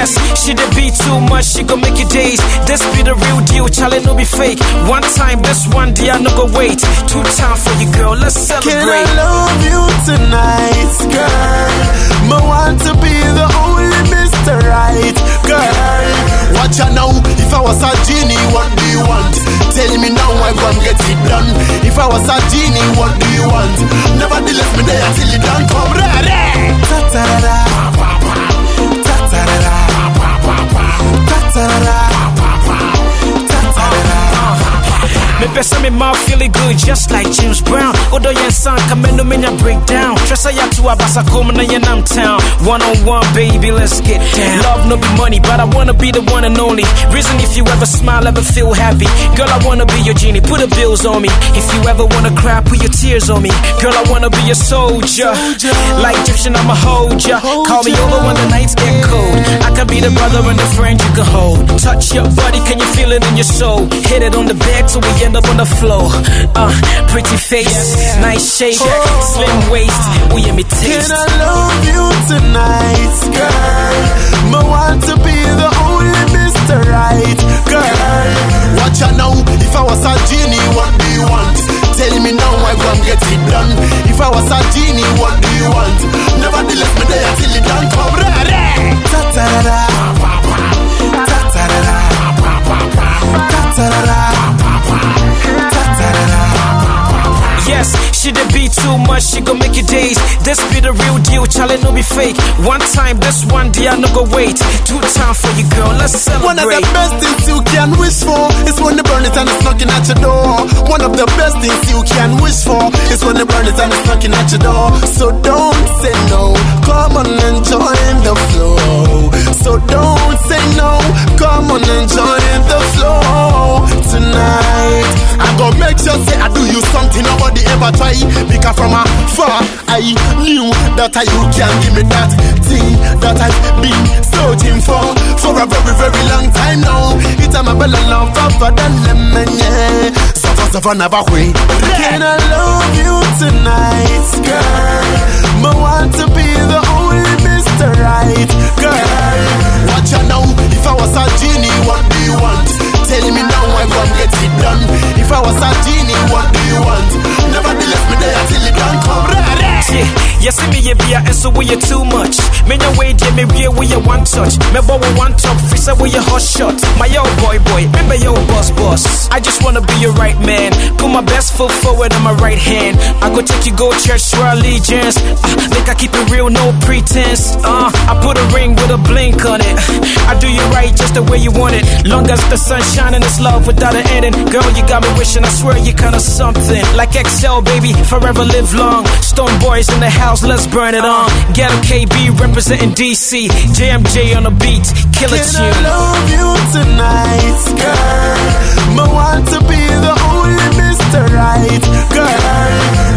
Yes, she the beat too much, she gon' make your days. This be the real deal, Charlie no be fake. One time, this one day I no go wait. Two time for you, girl, let's Can I love you tonight, girl? Me want to be the only Mr. Right, girl. Watch out now, if I was a genie, what do you want? Tell me now, I go and get it done. If I was a genie, what do you want? Nevertheless, me there till it done come ready. Ta-ta-da-da. Me pesa me mouth feeling good just like James Brown. Odo yen san kameno menya breakdown. Tressa ya tu abasa koma na yen I'm town. One on one, baby, let's get down. Love no be money, but I wanna be the one and only. Reason if you ever smile, ever feel happy. Girl, I wanna be your genie, put the bills on me. If you ever wanna cry, put your tears on me. Girl, I wanna be your soldier. Like Egyptian, I'ma hold ya. Call me over when the nights get cold. I can be the brother and the friend you can hold. Touch your body, can you feel it in your soul? Hit it on the bed till we end up on the floor. Uh, pretty face, nice shape, slim waist. We me taste. Can I love you tonight, girl? Me want to be the only Mr. Right, girl. Watch out now, if I was a genie, what do you want? Tell me now, I and get it done. If I was a genie, what do you want? She the beat too much, she gon' make your days. This be the real deal, Charlie no be fake. One time, this one day I no go wait. Two time for you, girl, let's One of the best things you can wish for is when the burn it and it's knocking at your door. One of the best things you can wish for is when the burn it and it's knocking at your door. So don't say no, come on and join the flow. So don't say no, come on and join the flow nobody ever try. Because from afar I knew that I you can give me that thing that I've been searching for for a very very long time now. It's a my love tougher than lemon, yeah. Suffer suffer never wait. Can I love you tonight, girl? Me want to be the only Mr. Right, girl. Watch out now, you see me, you be and so we you too much. Me your way, yeah, me real with your one touch. Me boy with one top, freezer with your hot shot. My yo boy boy, remember yo boss boss. I just wanna be your right man. Put my best foot forward on my right hand. I go take you go church for allegiance. Uh, make I keep it real, no pretense. Uh, I put a ring with a blink on it. I do you right just the way you want it. Long as the sun shining, it's love without an ending. Girl, you got me wishing, I swear you kind of something. Like XL, baby, forever live long. Stone Boys in the house, let's burn it on. Get KB representing DC. JMJ on the beat, kill it Can you. I love you tonight, girl. I want to be the only Mr. Right, girl.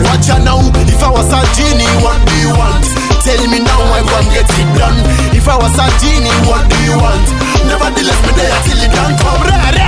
Watch out now, if I was a genie, what do you want? Tell me now, I won't get it done. If I was a genie, what do you want? Nevertheless, me there till it can come. Rare.